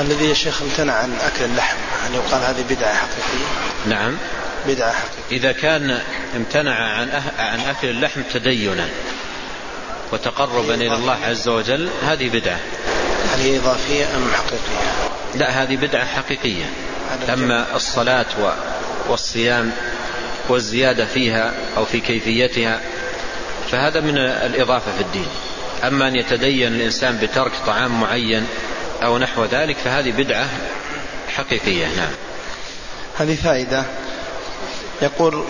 الذي يا شيخ امتنع عن أكل اللحم هل يقال هذه بدعة حقيقية؟ نعم. بدعة حقيقية. إذا كان امتنع عن أه- عن أكل اللحم تدينا وتقربا إلى الله عز وجل هذه بدعة. هل هي إضافية أم حقيقية؟ لا هذه بدعة حقيقية. أما الصلاة والصيام والزيادة فيها أو في كيفيتها فهذا من الإضافة في الدين. أما أن يتدين الإنسان بترك طعام معين أو نحو ذلك فهذه بدعة حقيقية. نعم. هذه فائدة. يقول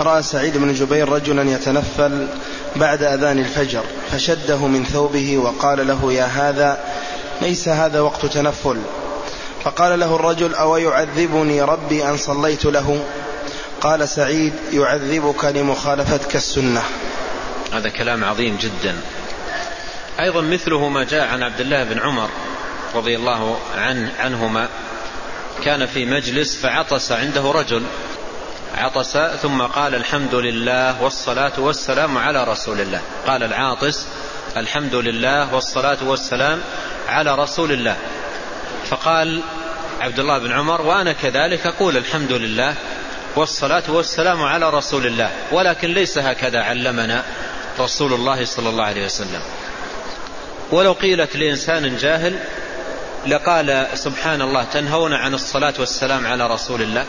رأى سعيد بن جبير رجلا يتنفل بعد أذان الفجر فشده من ثوبه وقال له يا هذا ليس هذا وقت تنفل. فقال له الرجل أو يعذبني ربي أن صليت له؟ قال سعيد يعذبك لمخالفتك السنة. هذا كلام عظيم جدا. أيضا مثله ما جاء عن عبد الله بن عمر رضي الله عنه عنهما. كان في مجلس فعطس عنده رجل. عطس ثم قال الحمد لله والصلاة والسلام على رسول الله. قال العاطس الحمد لله والصلاة والسلام على رسول الله. فقال عبد الله بن عمر وأنا كذلك أقول الحمد لله والصلاة والسلام على رسول الله. ولكن ليس هكذا علمنا رسول الله صلى الله عليه وسلم. ولو قيلت لإنسان جاهل لقال سبحان الله تنهون عن الصلاة والسلام على رسول الله؟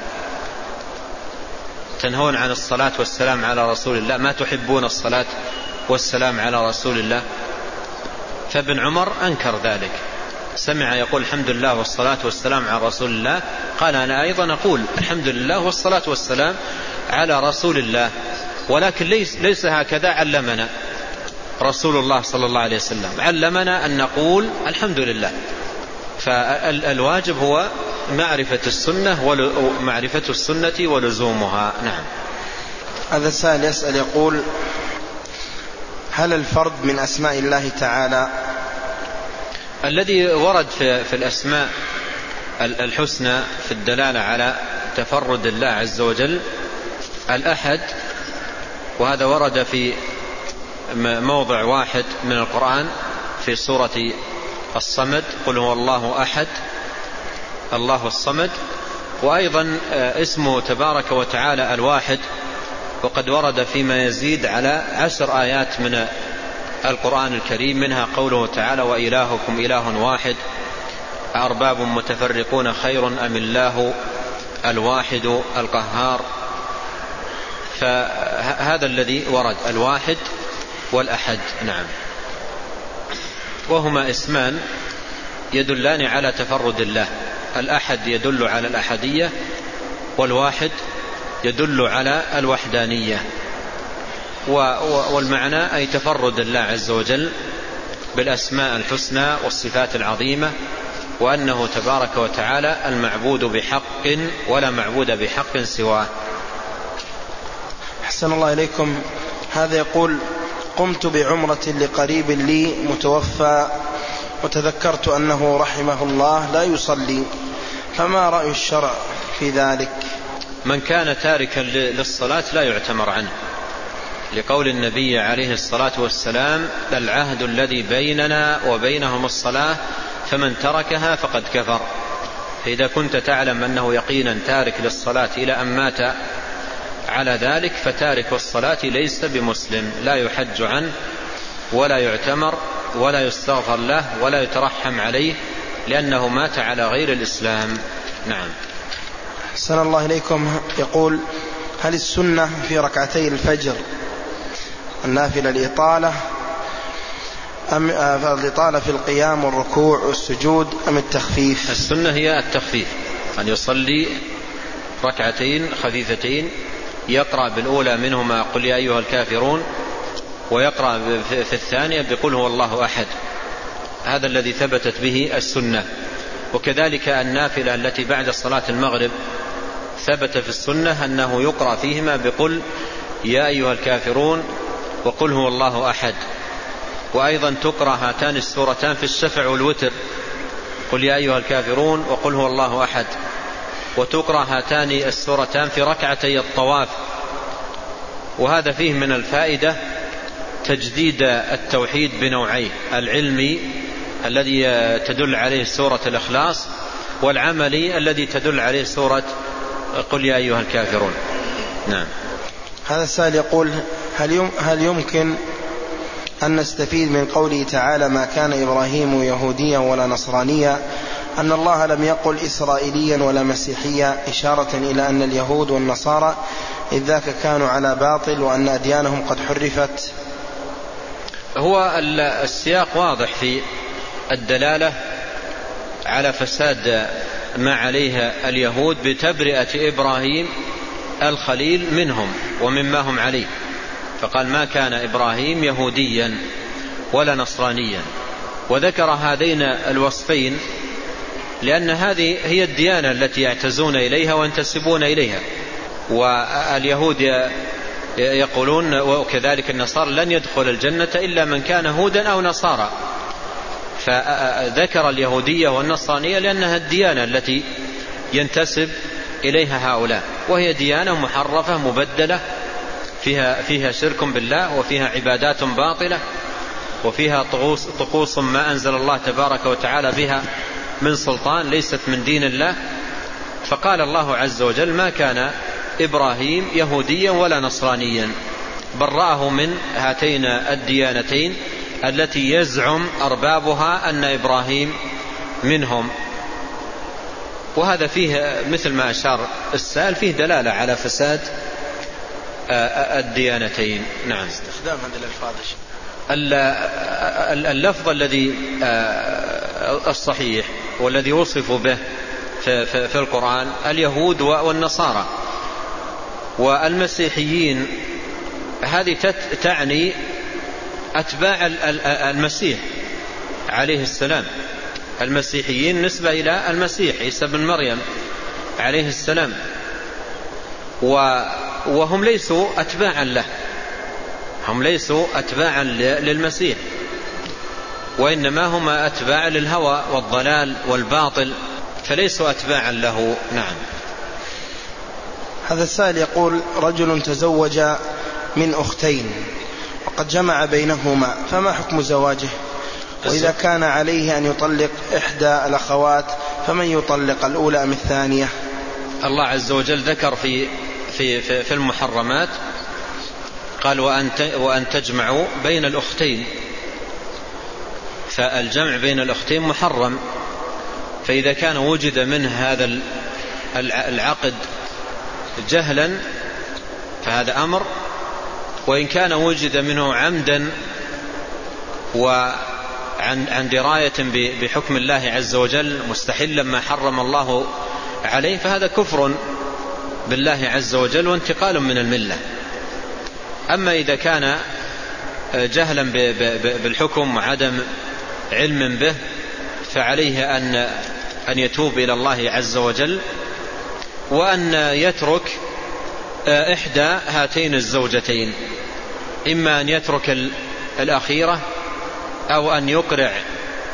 تنهون عن الصلاة والسلام على رسول الله؟ ما تحبون الصلاة والسلام على رسول الله؟ فابن عمر أنكر ذلك. سمع يقول الحمد لله والصلاة والسلام على رسول الله. قال أنا أيضا أقول الحمد لله والصلاة والسلام على رسول الله. ولكن ليس, ليس هكذا علمنا. رسول الله صلى الله عليه وسلم. علمنا أن نقول الحمد لله. فالواجب هو معرفة السنة ومعرفة السنة ولزومها. نعم. هذا السائل يسأل يقول هل الفرد من أسماء الله تعالى؟ الذي ورد في, في الأسماء الحسنى في الدلالة على تفرد الله عز وجل الأحد وهذا ورد في موضع واحد من القرآن في سورة الصمد قل هو الله أحد الله الصمد وأيضا آه، اسمه تبارك وتعالى الواحد وقد ورد فيما يزيد على عشر آيات من القرآن الكريم منها قوله تعالى وإلهكم إله واحد أرباب متفرقون خير أم الله الواحد القهار. فهذا الذي ورد الواحد والأحد. نعم. وهما اسمان يدلان على تفرد الله. الأحد يدل على الأحدية والواحد يدل على الوحدانية. والمعنى أي تفرد الله عز وجل بالأسماء الحسنى والصفات العظيمة وأنه تبارك وتعالى المعبود بحق ولا معبود بحق سواه. أحسن الله إليكم. هذا يقول قمت بعمرة لقريب لي متوفى وتذكرت أنه رحمه الله لا يصلي فما رأي الشرع في ذلك؟ من كان تاركا للصلاة لا يعتمر عنه. لقول النبي عليه الصلاة والسلام العهد الذي بيننا وبينهم الصلاة فمن تركها فقد كفر. فإذا كنت تعلم أنه يقينا تارك للصلاة إلى أن مات على ذلك فتارك الصلاة ليس بمسلم لا يحج عنه ولا يعتمر ولا يستغفر له ولا يترحم عليه لأنه مات على غير الإسلام. نعم. أحسن الله إليكم. يقول هل السنة في ركعتي الفجر النافلة الإطالة أم آه، الإطالة في القيام والركوع والسجود أم التخفيف؟ السنة هي التخفيف أن يصلي ركعتين خفيفتين يقرأ بالأولى منهما قل يا أيها الكافرون ويقرأ في الثانية بقول هو الله أحد. هذا الذي ثبتت به السنة. وكذلك النافلة التي بعد صلاة المغرب ثبت في السنة أنه يقرأ فيهما بقل يا أيها الكافرون وقل هو الله أحد. وأيضا تقرأ هاتان السورتان في الشفع والوتر قل يا أيها الكافرون وقل هو الله أحد. وتقرأ هاتان السورتان في ركعتي الطواف. وهذا فيه من الفائدة تجديد التوحيد بنوعيه العلمي الذي تدل عليه سورة الإخلاص والعملي الذي تدل عليه سورة قل يا أيها الكافرون. نعم. هذا السائل يقول هل هل يمكن أن نستفيد من قوله تعالى ما كان إبراهيم يهوديا ولا نصرانيا أن الله لم يقل إسرائيليا ولا مسيحيا إشارة إلى أن اليهود والنصارى إذ ذاك كانوا على باطل وأن أديانهم قد حرفت. هو السياق واضح في الدلالة على فساد ما عليه اليهود بتبرئة إبراهيم الخليل منهم ومما هم عليه. فقال ما كان إبراهيم يهوديا ولا نصرانيا. وذكر هذين الوصفين لأن هذه هي الديانة التي يعتزون إليها وينتسبون إليها. واليهود يقولون وكذلك النصارى لن يدخل الجنة إلا من كان هودا أو نصارى. فذكر اليهودية والنصرانية لأنها الديانة التي ينتسب إليها هؤلاء. وهي ديانة محرفة مبدلة فيها, فيها شرك بالله وفيها عبادات باطلة وفيها طقوس, طقوس ما أنزل الله تبارك وتعالى بها من سلطان ليست من دين الله. فقال الله عز وجل ما كان إبراهيم يهوديا ولا نصرانيا برأه من هاتين الديانتين التي يزعم أربابها أن إبراهيم منهم. وهذا فيه مثل ما أشار السائل فيه دلالة على فساد الديانتين. نعم. استخدام هذه الألفاظ اللفظ الذي الصحيح. والذي وصفوا به في القرآن اليهود والنصارى. والمسيحيين هذه تعني أتباع المسيح عليه السلام. المسيحيين نسبة إلى المسيح عيسى بن مريم عليه السلام. وهم ليسوا أتباعا له. هم ليسوا أتباعا للمسيح. وإنما هم أتباع للهوى والضلال والباطل فليسوا أتباعا له. نعم. هذا السائل يقول رجل تزوج من أختين وقد جمع بينهما فما حكم زواجه؟ وإذا كان عليه أن يطلق إحدى الأخوات فمن يطلق الأولى أم الثانية؟ الله عز وجل ذكر في في في, في المحرمات قال وأن وأن تجمعوا بين الأختين. فالجمع بين الأختين محرم. فإذا كان وجد منه هذا العقد جهلا فهذا أمر. وإن كان وجد منه عمدا وعن عن دراية بحكم الله عز وجل مستحلا ما حرم الله عليه فهذا كفر بالله عز وجل وانتقال من الملة. أما إذا كان جهلا بالحكم وعدم علم به فعليه أن أن يتوب إلى الله عز وجل وأن يترك إحدى هاتين الزوجتين إما أن يترك الأخيرة أو أن يقرع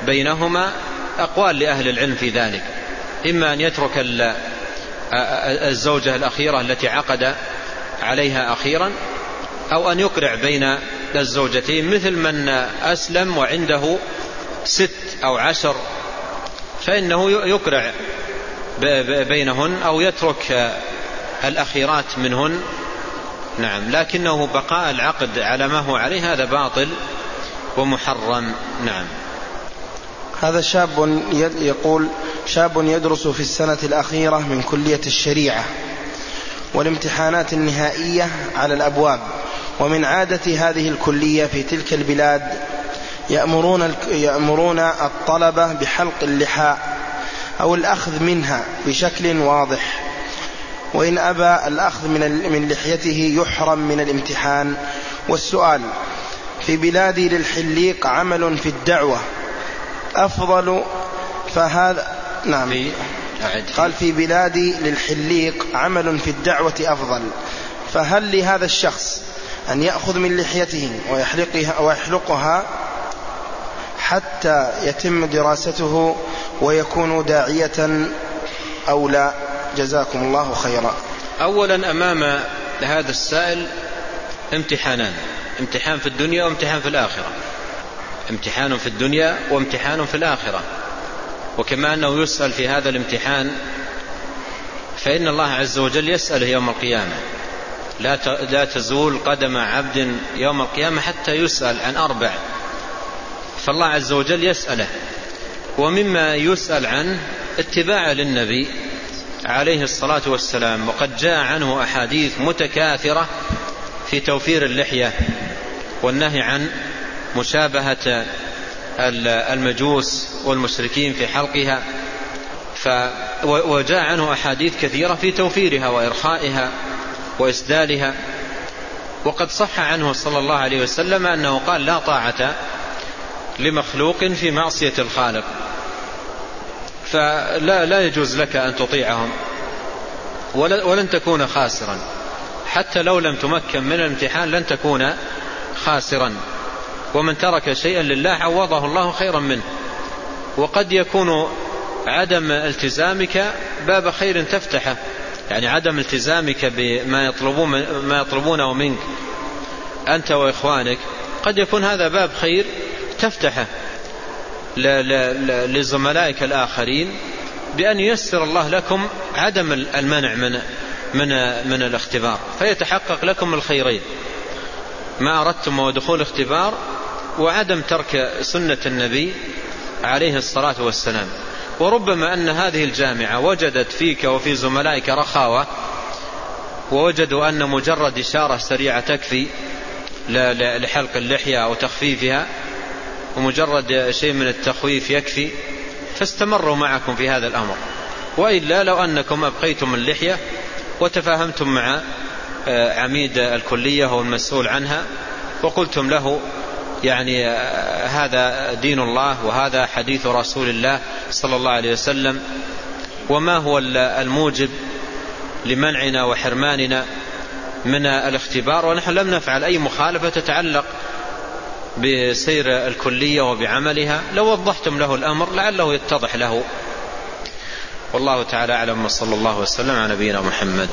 بينهما أقوال لأهل العلم في ذلك إما أن يترك الزوجة الأخيرة التي عقد عليها أخيرا أو أن يقرع بين الزوجتين مثل من أسلم وعنده ست أو عشر فإنه يقرع بينهن أو يترك الأخيرات منهن. نعم لكنه بقاء العقد على ما هو عليه هذا باطل ومحرم. نعم. هذا شاب يقول شاب يدرس في السنة الأخيرة من كلية الشريعة والامتحانات النهائية على الأبواب ومن عادة هذه الكلية في تلك البلاد يأمرون يأمرون الطلبة بحلق اللحاء أو الأخذ منها بشكل واضح. وإن أبى الأخذ من من لحيته يحرم من الامتحان. والسؤال في بلادي للحليق عمل في الدعوة أفضل فهذا نعم. قال في بلادي للحليق عمل في الدعوة أفضل. فهل لهذا الشخص أن يأخذ من لحيته ويحلقها, ويحلقها حتى يتم دراسته ويكون داعية أو لا. جزاكم الله خيرا. أولا أمام هذا السائل امتحانان. امتحان في الدنيا وامتحان في الآخرة. امتحان في الدنيا وامتحان في الآخرة. وكما أنه يسأل في هذا الامتحان فإن الله عز وجل يسأله يوم القيامة. لا تزول قدم عبد يوم القيامة حتى يسأل عن أربع فالله عز وجل يسأله ومما يسأل عنه اتباع للنبي عليه الصلاة والسلام وقد جاء عنه أحاديث متكاثرة في توفير اللحية والنهي عن مشابهة المجوس والمشركين في حلقها ف وجاء عنه أحاديث كثيرة في توفيرها وإرخائها وإسدالها وقد صح عنه صلى الله عليه وسلم أنه قال لا طاعة لمخلوق في معصية الخالق. فلا لا يجوز لك أن تطيعهم ولن تكون خاسرا. حتى لو لم تمكن من الامتحان لن تكون خاسرا. ومن ترك شيئا لله عوضه الله خيرا منه. وقد يكون عدم التزامك باب خير تفتحه. يعني عدم التزامك بما يطلبون ما يطلبونه منك أنت وإخوانك. قد يكون هذا باب خير تفتحه لزملائك الآخرين بأن ييسر الله لكم عدم المنع من من من الاختبار فيتحقق لكم الخيرين. ما أردتم ودخول اختبار وعدم ترك سنة النبي عليه الصلاة والسلام. وربما أن هذه الجامعة وجدت فيك وفي زملائك رخاوة ووجدوا أن مجرد إشارة سريعة تكفي لحلق اللحية أو تخفيفها ومجرد شيء من التخويف يكفي فاستمروا معكم في هذا الأمر. وإلا لو أنكم أبقيتم اللحية وتفاهمتم مع آه، عميد الكلية هو المسؤول عنها وقلتم له يعني آه، هذا دين الله وهذا حديث رسول الله صلى الله عليه وسلم وما هو الموجب لمنعنا وحرماننا من الاختبار ونحن لم نفعل أي مخالفة تتعلق بسير الكلية وبعملها لو وضحتم له الأمر لعله يتضح له. والله تعالى أعلم وصلى الله وسلم على نبينا محمد.